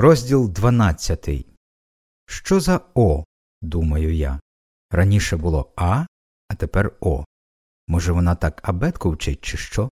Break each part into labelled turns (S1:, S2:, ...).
S1: Розділ 12. Що за О? думаю я. Раніше було А, а тепер О. Може, вона так абетку вчить, чи що?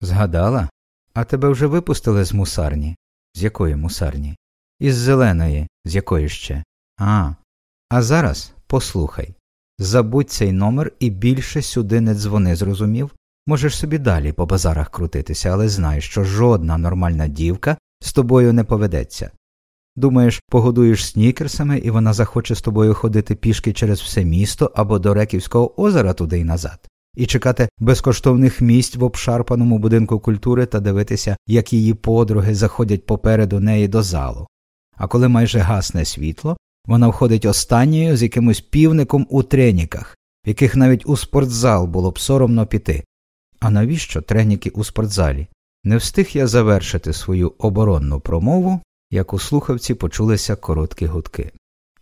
S1: Згадала? А тебе вже випустили з мусарні? З якої мусарні? Із зеленої, з якої ще? А. А зараз послухай. Забудь цей номер і більше сюди не дзвони, зрозумів? Можеш собі далі по базарах крутитися, але знай, що жодна нормальна дівка з тобою не поведеться. Думаєш, погодуєш снікерсами, і вона захоче з тобою ходити пішки через все місто або до Реківського озера туди й назад, і чекати безкоштовних місць в обшарпаному будинку культури та дивитися, як її подруги заходять попереду неї до залу. А коли майже гасне світло, вона входить останньою з якимось півником у треніках, в яких навіть у спортзал було б соромно піти. А навіщо треніки у спортзалі? Не встиг я завершити свою оборонну промову, як у слухавці почулися короткі гудки.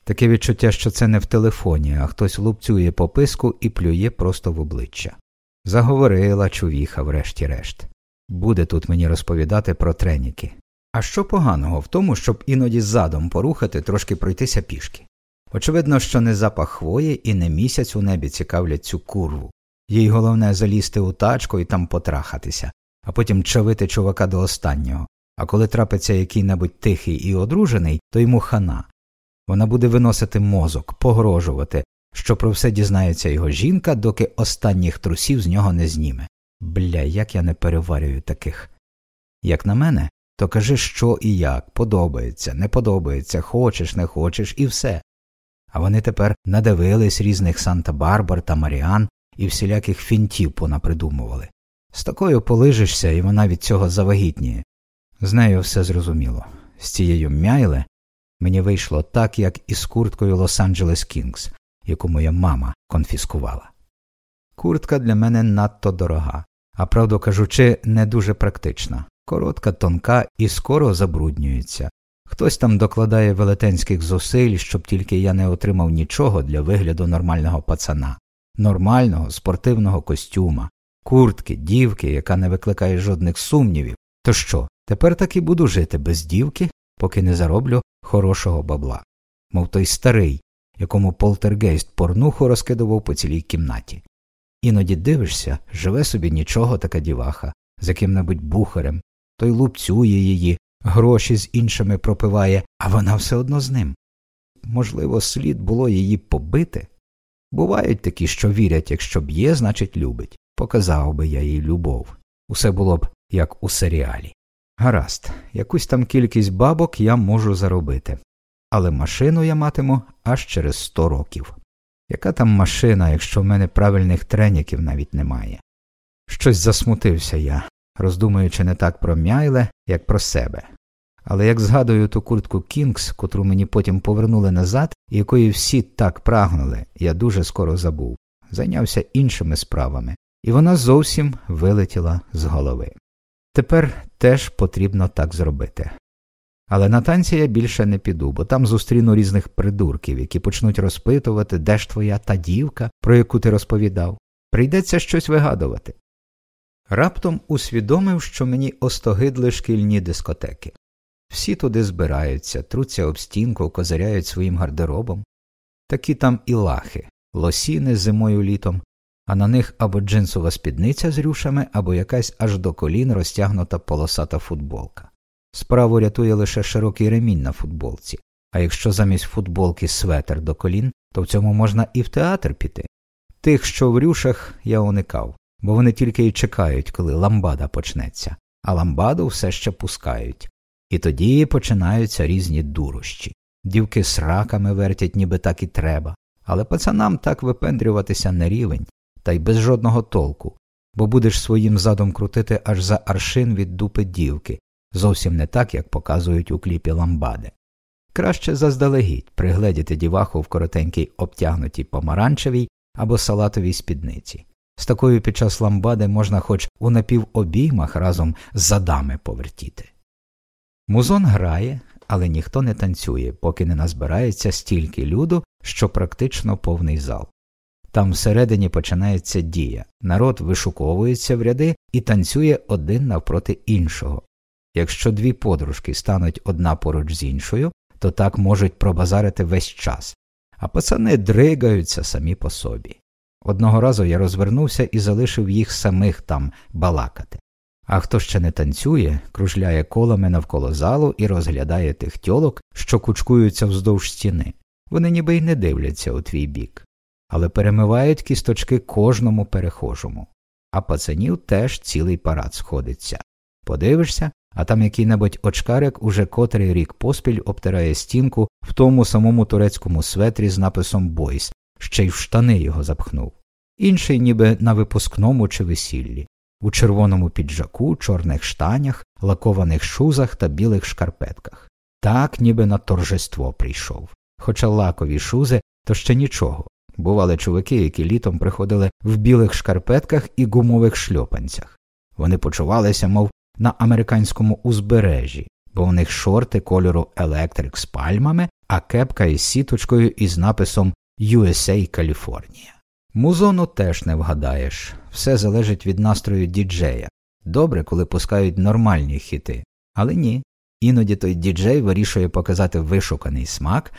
S1: Таке відчуття, що це не в телефоні, а хтось лупцює по писку і плює просто в обличчя. Заговорила чувіха, врешті-решт. Буде тут мені розповідати про треніки. А що поганого в тому, щоб іноді задом порухати, трошки пройтися пішки? Очевидно, що не запах хвої і не місяць у небі цікавлять цю курву. Їй головне залізти у тачку і там потрахатися, а потім чавити чувака до останнього. А коли трапиться який небудь тихий і одружений, то йому хана. Вона буде виносити мозок, погрожувати, що про все дізнається його жінка, доки останніх трусів з нього не зніме. Бля, як я не переварюю таких. Як на мене, то кажи, що і як, подобається, не подобається, хочеш, не хочеш, і все. А вони тепер надивились різних Санта Барбар та Маріан і всіляких фінтів понапридумували. З такою полижишся, і вона від цього завагітніє. З нею все зрозуміло. З цією мяйле мені вийшло так, як із курткою Лос-Анджелес Кінгс, яку моя мама конфіскувала. Куртка для мене надто дорога, а правду кажучи, не дуже практична, коротка, тонка і скоро забруднюється. Хтось там докладає велетенських зусиль, щоб тільки я не отримав нічого для вигляду нормального пацана, нормального спортивного костюма, куртки, дівки, яка не викликає жодних сумнівів. То що, тепер таки буду жити без дівки, поки не зароблю хорошого бабла, мов той старий, якому полтергейст порнуху розкидував по цілій кімнаті. Іноді дивишся, живе собі нічого така діваха, з яким небудь бухарем, той лупцює її, гроші з іншими пропиває, а вона все одно з ним. Можливо, слід було її побити. Бувають такі, що вірять, якщо б'є, значить любить. Показав би я їй любов. Усе було б як у серіалі. Гаразд, якусь там кількість бабок я можу заробити, але машину я матиму аж через сто років. Яка там машина, якщо в мене правильних треніків навіть немає? Щось засмутився я, роздумуючи не так про мяйле, як про себе. Але як згадую ту куртку Кінгс, котру мені потім повернули назад, і якої всі так прагнули, я дуже скоро забув, зайнявся іншими справами, і вона зовсім вилетіла з голови. Тепер теж потрібно так зробити. Але на танці я більше не піду, бо там зустріну різних придурків, які почнуть розпитувати, де ж твоя та дівка, про яку ти розповідав. Прийдеться щось вигадувати. Раптом усвідомив, що мені остогидли шкільні дискотеки. Всі туди збираються, труться об стінку, козиряють своїм гардеробом. Такі там і лахи, лосіни зимою літом, а на них або джинсова спідниця з рюшами, або якась аж до колін розтягнута полосата футболка. Справу рятує лише широкий ремінь на футболці, а якщо замість футболки светер до колін, то в цьому можна і в театр піти. Тих, що в рюшах, я уникав, бо вони тільки й чекають, коли ламбада почнеться, а ламбаду все ще пускають. І тоді починаються різні дурощі. Дівки сраками вертять, ніби так і треба, але пацанам так випендрюватися не рівень, та й без жодного толку, бо будеш своїм задом крутити аж за аршин від дупи дівки, зовсім не так, як показують у кліпі ламбади. Краще заздалегідь пригледіти діваху в коротенькій обтягнутій помаранчевій або салатовій спідниці. З такою під час ламбади можна хоч у напівобіймах разом з задами повертіти. Музон грає, але ніхто не танцює, поки не назбирається стільки люду, що практично повний зал. Там всередині починається дія, народ вишуковується в ряди і танцює один навпроти іншого. Якщо дві подружки стануть одна поруч з іншою, то так можуть пробазарити весь час, а пацани дригаються самі по собі. Одного разу я розвернувся і залишив їх самих там балакати. А хто ще не танцює, кружляє колами навколо залу і розглядає тих тьолок, що кучкуються вздовж стіни. Вони ніби й не дивляться у твій бік, але перемивають кісточки кожному перехожому. А пацанів теж цілий парад сходиться. Подивишся, а там який небудь очкарик уже котрий рік поспіль обтирає стінку в тому самому турецькому светрі з написом Бойс, ще й в штани його запхнув. Інший ніби на випускному чи весіллі, у червоному піджаку, чорних штанях, лакованих шузах та білих шкарпетках. Так, ніби на торжество прийшов. Хоча лакові шузи то ще нічого. Бували чуваки, які літом приходили в білих шкарпетках і гумових шльопанцях. Вони почувалися, мов на американському узбережжі, бо у них шорти кольору електрик з пальмами, а кепка із сіточкою із написом USA Каліфорнія. Музону теж не вгадаєш, все залежить від настрою діджея. Добре, коли пускають нормальні хіти, але ні. Іноді той діджей вирішує показати вишуканий смак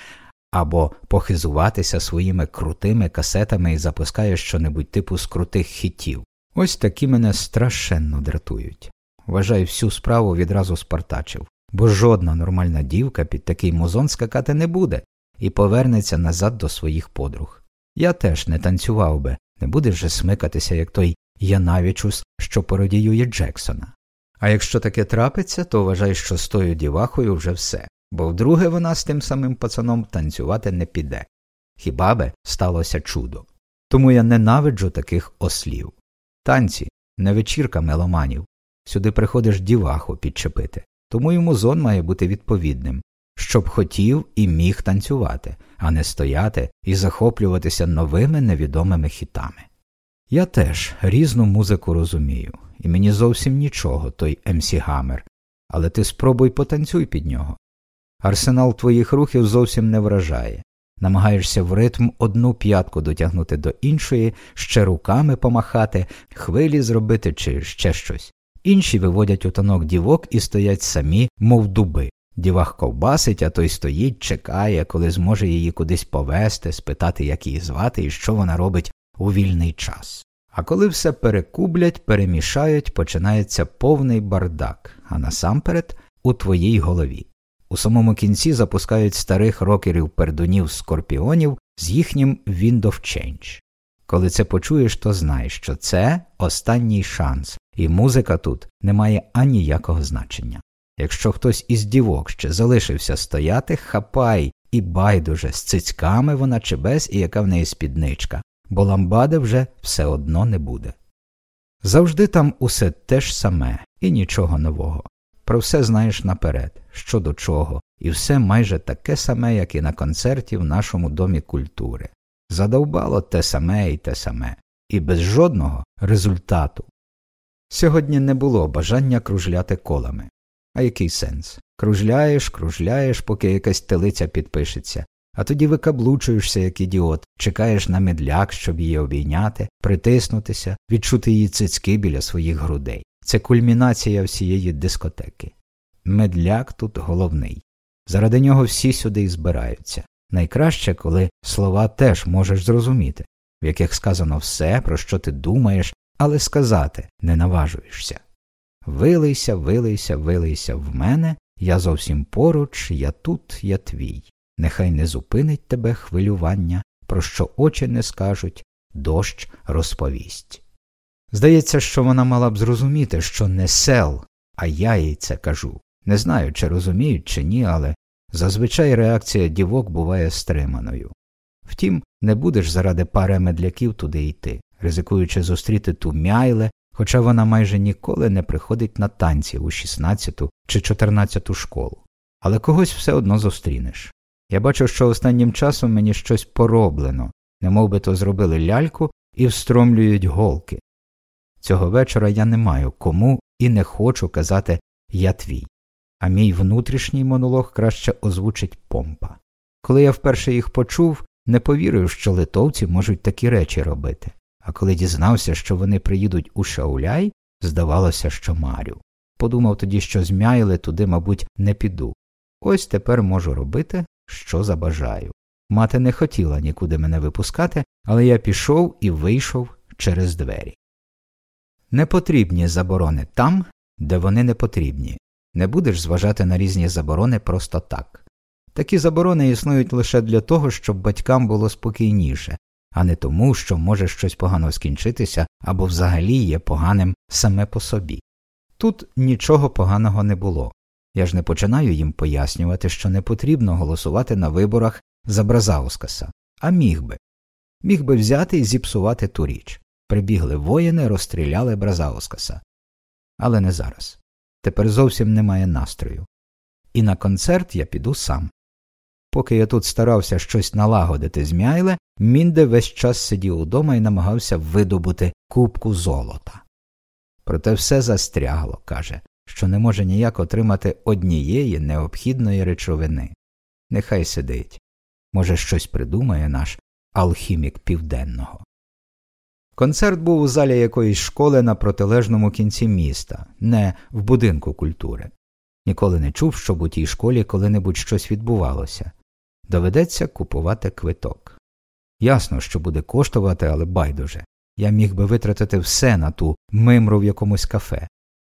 S1: або похизуватися своїми крутими касетами і запускає щонебудь типу з крутих хітів. Ось такі мене страшенно дратують. Вважаю, всю справу відразу спартачив, бо жодна нормальна дівка під такий музон скакати не буде і повернеться назад до своїх подруг. Я теж не танцював би, не будеш же смикатися, як той Янавічус, що пародіює Джексона. А якщо таке трапиться, то вважай, що з тою дівахою вже все, бо вдруге вона з тим самим пацаном танцювати не піде. Хіба би сталося чудо. Тому я ненавиджу таких ослів. Танці не вечірка меломанів. Сюди приходиш діваху підчепити, тому й музон має бути відповідним, щоб хотів і міг танцювати, а не стояти і захоплюватися новими невідомими хітами. Я теж різну музику розумію, і мені зовсім нічого той МС Гамер, але ти спробуй потанцюй під нього. Арсенал твоїх рухів зовсім не вражає. Намагаєшся в ритм одну п'ятку дотягнути до іншої, ще руками помахати, хвилі зробити чи ще щось. Інші виводять у танок дівок і стоять самі, мов дуби, Дівах ковбасить, а той стоїть, чекає, коли зможе її кудись повести, спитати, як її звати і що вона робить у вільний час. А коли все перекублять, перемішають, починається повний бардак, а насамперед у твоїй голові. У самому кінці запускають старих рокерів пердунів скорпіонів з їхнім Wind of Change. Коли це почуєш, то знай, що це останній шанс, і музика тут не має аніякого значення. Якщо хтось із дівок ще залишився стояти, хапай і байдуже з цицьками вона чи без і яка в неї спідничка, бо ламбади вже все одно не буде. Завжди там усе те ж саме і нічого нового. Про все знаєш наперед, що до чого, і все майже таке саме, як і на концерті в нашому домі культури. Задовбало те саме і те саме, і без жодного результату. Сьогодні не було бажання кружляти колами. А який сенс? Кружляєш, кружляєш, поки якась телиця підпишеться, а тоді викаблучуєшся, як ідіот, чекаєш на медляк, щоб її обійняти, притиснутися, відчути її цицьки біля своїх грудей. Це кульмінація всієї дискотеки. Медляк тут головний. Заради нього всі сюди і збираються. Найкраще, коли слова теж можеш зрозуміти, в яких сказано все, про що ти думаєш, але сказати не наважуєшся. Вилийся, вилийся, вилийся в мене, я зовсім поруч, я тут, я твій. Нехай не зупинить тебе хвилювання, про що очі не скажуть, дощ розповість. Здається, що вона мала б зрозуміти, що не сел, а я їй це кажу. Не знаю, чи розуміють, чи ні, але зазвичай реакція дівок буває стриманою. Втім, не будеш заради пари медляків туди йти, ризикуючи зустріти ту мяйле, хоча вона майже ніколи не приходить на танці у 16 чи 14 школу, але когось все одно зустрінеш. Я бачу, що останнім часом мені щось пороблено, немов би то зробили ляльку і встромлюють голки. Цього вечора я не маю кому і не хочу казати я твій, а мій внутрішній монолог краще озвучить помпа. Коли я вперше їх почув, не повірив, що литовці можуть такі речі робити а коли дізнався, що вони приїдуть у Шауляй, здавалося, що марю. Подумав тоді, що змяїли туди, мабуть, не піду. Ось тепер можу робити, що забажаю. Мати не хотіла нікуди мене випускати, але я пішов і вийшов через двері. Непотрібні заборони там, де вони не потрібні. Не будеш зважати на різні заборони просто так. Такі заборони існують лише для того, щоб батькам було спокійніше, а не тому, що може щось погано скінчитися або взагалі є поганим саме по собі. Тут нічого поганого не було. Я ж не починаю їм пояснювати, що не потрібно голосувати на виборах за Бразаускаса, а міг би. Міг би взяти і зіпсувати ту річ. Прибігли воїни, розстріляли Бразаускаса. Але не зараз. Тепер зовсім немає настрою. І на концерт я піду сам. Поки я тут старався щось налагодити з Мяйле, Мінде весь час сидів удома і намагався видобути кубку золота. Проте все застрягло, каже, що не може ніяк отримати однієї необхідної речовини. Нехай сидить. Може, щось придумає наш алхімік південного. Концерт був у залі якоїсь школи на протилежному кінці міста, не в будинку культури. Ніколи не чув, щоб у тій школі коли-небудь щось відбувалося. Доведеться купувати квиток. Ясно, що буде коштувати, але байдуже. Я міг би витратити все на ту мимру в якомусь кафе,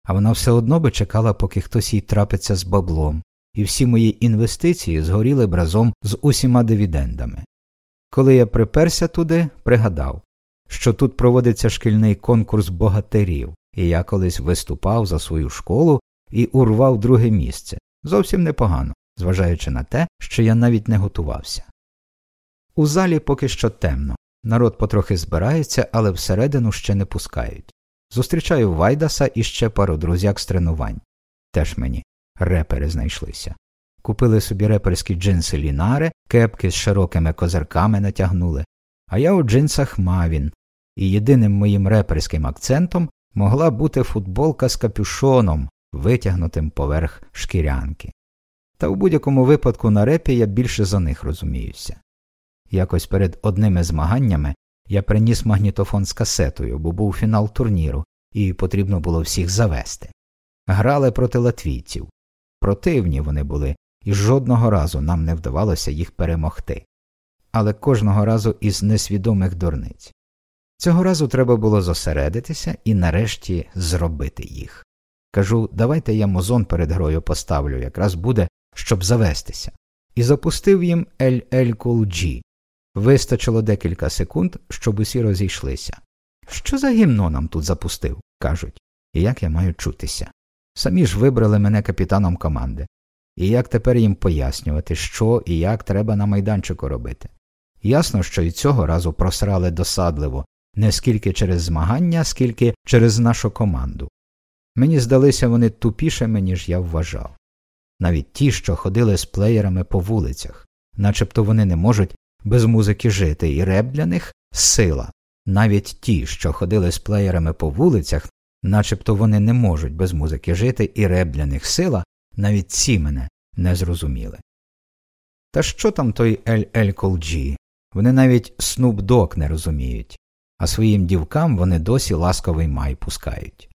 S1: а вона все одно би чекала, поки хтось їй трапиться з баблом, і всі мої інвестиції згоріли б разом з усіма дивідендами. Коли я приперся туди, пригадав, що тут проводиться шкільний конкурс богатирів, і я колись виступав за свою школу і урвав друге місце. Зовсім непогано, зважаючи на те, що я навіть не готувався. У залі поки що темно. Народ потрохи збирається, але всередину ще не пускають. Зустрічаю Вайдаса і ще пару друзяк з тренувань. Теж мені репери знайшлися. Купили собі реперські джинси лінари, кепки з широкими козирками натягнули, а я у джинсах Мавін, і єдиним моїм реперським акцентом могла бути футболка з капюшоном, витягнутим поверх шкірянки. Та у будь-якому випадку на репі я більше за них розуміюся. Якось перед одними змаганнями я приніс магнітофон з касетою, бо був фінал турніру, і потрібно було всіх завести. Грали проти латвійців. Противні вони були, і жодного разу нам не вдавалося їх перемогти. Але кожного разу із несвідомих дурниць. Цього разу треба було зосередитися і нарешті зробити їх. Кажу, давайте я мозон перед грою поставлю, якраз буде, щоб завестися. І запустив їм LL Cool G. Вистачило декілька секунд, щоб усі розійшлися. Що за гімно нам тут запустив? кажуть, і як я маю чутися. Самі ж вибрали мене капітаном команди. І як тепер їм пояснювати, що і як треба на майданчику робити. Ясно, що і цього разу просрали досадливо, не скільки через змагання, скільки через нашу команду. Мені здалися вони тупішими, ніж я вважав. Навіть ті, що ходили з плеєрами по вулицях, начебто вони не можуть без музики жити, і реп для них сила. Навіть ті, що ходили з плеєрами по вулицях, начебто вони не можуть без музики жити, і реп для них сила, навіть ці мене не зрозуміли. Та що там той LL Cool J? Вони навіть Dogg не розуміють, а своїм дівкам вони досі ласковий май пускають.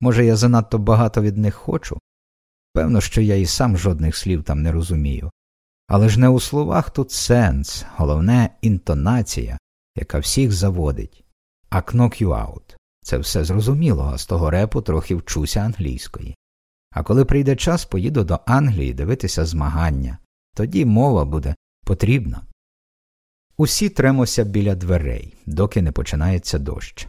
S1: Може, я занадто багато від них хочу? Певно, що я і сам жодних слів там не розумію. Але ж не у словах тут сенс, головне інтонація, яка всіх заводить. А knock you out. Це все зрозуміло, а з того репу трохи вчуся англійської. А коли прийде час, поїду до Англії дивитися змагання. Тоді мова буде потрібна. Усі тремося біля дверей, доки не починається дощ.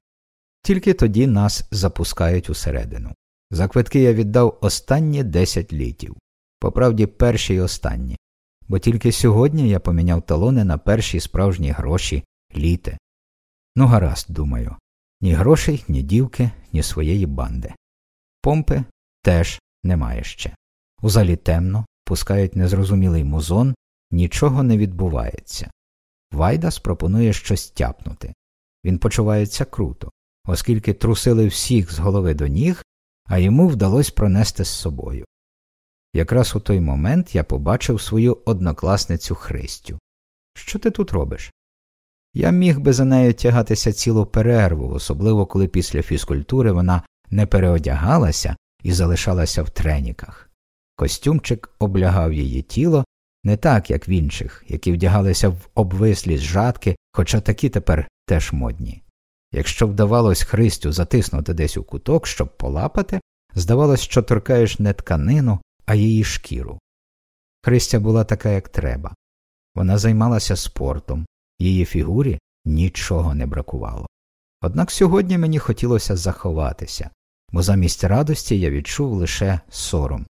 S1: Тільки тоді нас запускають усередину. За квитки я віддав останні 10 літів, поправді перші й останні, бо тільки сьогодні я поміняв талони на перші справжні гроші літе. Ну, гаразд, думаю, ні грошей, ні дівки, ні своєї банди. Помпи теж немає ще. У залі темно, пускають незрозумілий музон, нічого не відбувається. Вайдас пропонує щось тяпнути. Він почувається круто, оскільки трусили всіх з голови до ніг, а йому вдалося пронести з собою. Якраз у той момент я побачив свою однокласницю Христю. Що ти тут робиш? Я міг би за нею тягатися цілу перерву, особливо коли після фізкультури вона не переодягалася, і залишалася в треніках. Костюмчик облягав її тіло не так, як в інших, які вдягалися в обвислі зжатки, хоча такі тепер теж модні. Якщо вдавалось Христю затиснути десь у куток, щоб полапати, здавалось, що торкаєш не тканину, а її шкіру. Христя була така, як треба. Вона займалася спортом, її фігурі нічого не бракувало. Однак сьогодні мені хотілося заховатися, бо замість радості я відчув лише сором.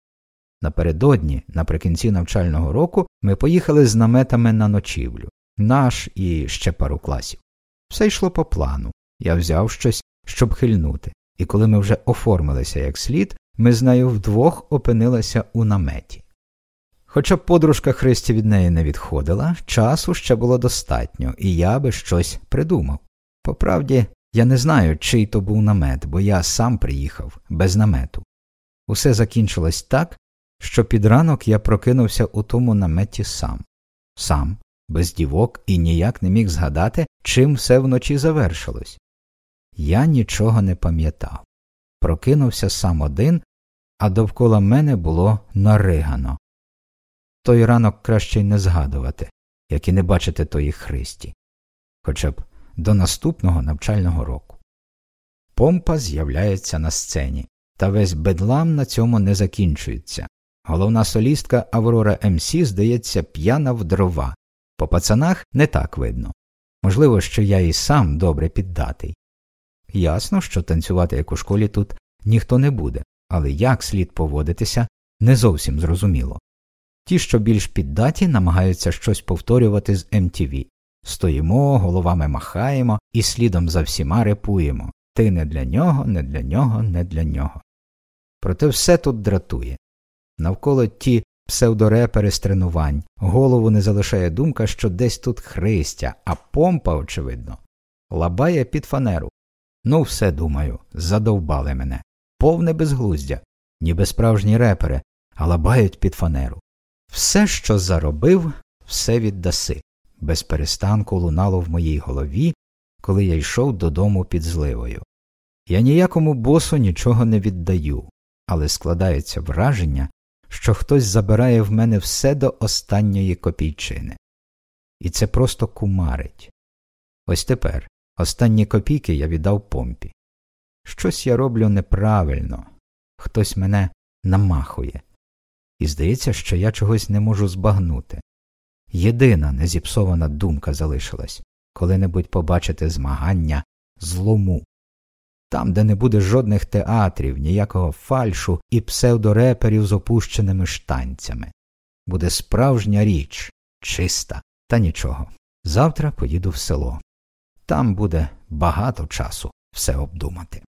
S1: Напередодні, наприкінці навчального року, ми поїхали з наметами на ночівлю, наш і ще пару класів. Все йшло по плану. Я взяв щось, щоб хильнути, і коли ми вже оформилися як слід, ми з нею вдвох опинилися у наметі. Хоча подружка Христі від неї не відходила, часу ще було достатньо, і я би щось придумав. Поправді, я не знаю, чий то був намет, бо я сам приїхав, без намету. Усе закінчилось так, що під ранок я прокинувся у тому наметі сам, сам, без дівок і ніяк не міг згадати, чим все вночі завершилось. Я нічого не пам'ятав. Прокинувся сам один, а довкола мене було наригано. Той ранок краще й не згадувати, як і не бачити тої Христі, хоча б до наступного навчального року. Помпа з'являється на сцені, та весь бедлам на цьому не закінчується. Головна солістка Аврора МС, здається, п'яна в дрова. По пацанах не так видно. Можливо, що я і сам добре піддатий. Ясно, що танцювати як у школі тут ніхто не буде, але як слід поводитися, не зовсім зрозуміло. Ті, що більш піддаті, намагаються щось повторювати з MTV. Стоїмо, головами махаємо і слідом за всіма репуємо ти не для нього, не для нього, не для нього. Проте все тут дратує. Навколо ті псевдорепери з тренувань, голову не залишає думка, що десь тут Христя, а помпа, очевидно, лабає під фанеру. Ну, все думаю, задовбали мене. Повне безглуздя, ніби справжні репери, а лабають під фанеру. Все, що заробив, все віддаси. Без перестанку лунало в моїй голові, коли я йшов додому під зливою. Я ніякому босу нічого не віддаю, але складається враження, що хтось забирає в мене все до останньої копійчини. І це просто кумарить. Ось тепер останні копійки я віддав помпі. Щось я роблю неправильно, хтось мене намахує, і здається, що я чогось не можу збагнути. Єдина незіпсована думка залишилась коли небудь побачити змагання злому там, де не буде жодних театрів, ніякого фальшу і псевдореперів з опущеними штанцями. Буде справжня річ, чиста, та нічого. Завтра поїду в село. Там буде багато часу все обдумати.